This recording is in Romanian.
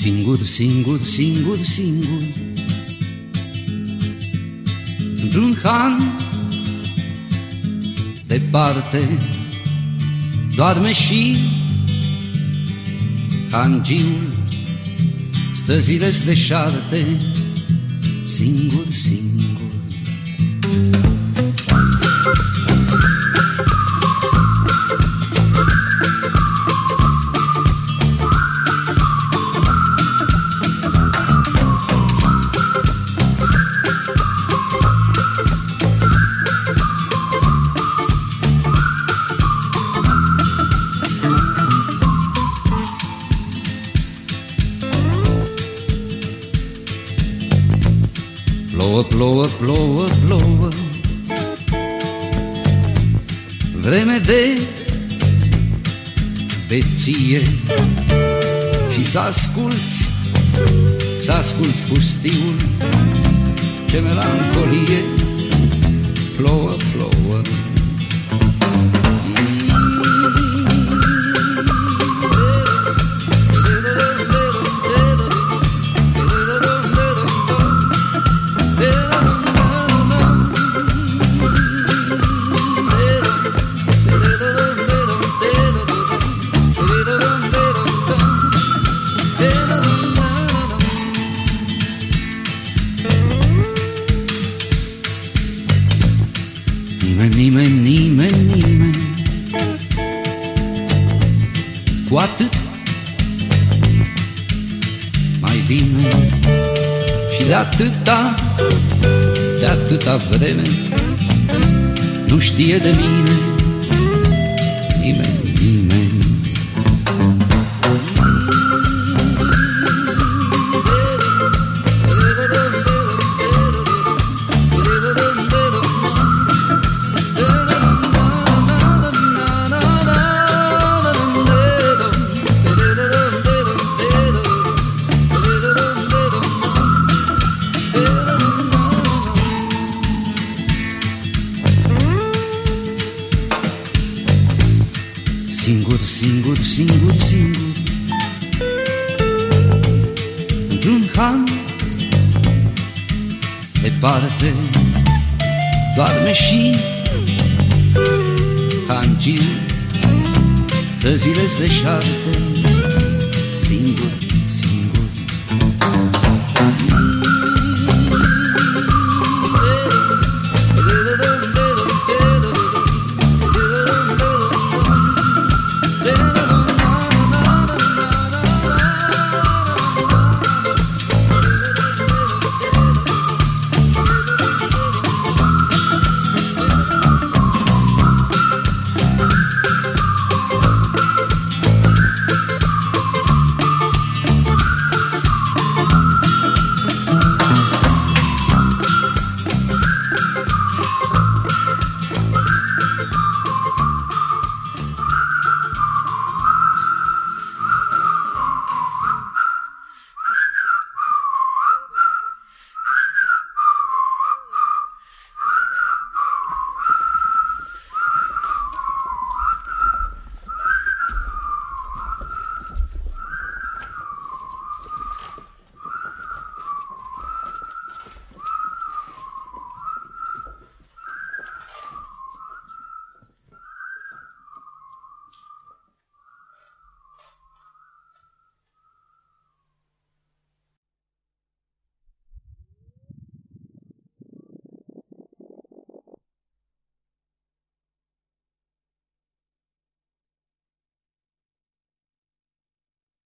Singur, singur, singur, singur. Într-un han Departe Doarme și Hangiul Străzile deșarte Singur, singur Plouă, plouă, plouă, plouă. Vreme de beție. Și să asculți, să asculți pustiul. Ce melancolie. Plouă, plouă Și de atâta, de atâta vreme Nu știe de mine Singur, singur, singur, singur. Într-un han Departe Doarme și Hangiu Străzile deșarte Singur,